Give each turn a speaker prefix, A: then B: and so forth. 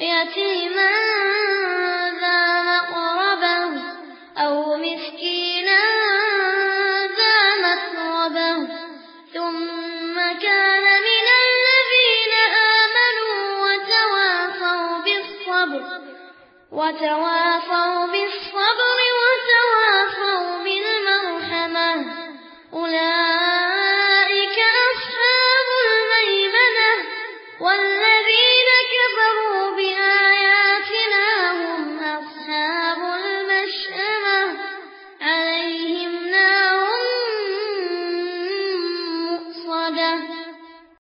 A: يتيما ذا مقربة أو مسكينا ذا متربة ثم كان من الذين آمنوا وتواصوا بالصبر وتواصوا بالصبر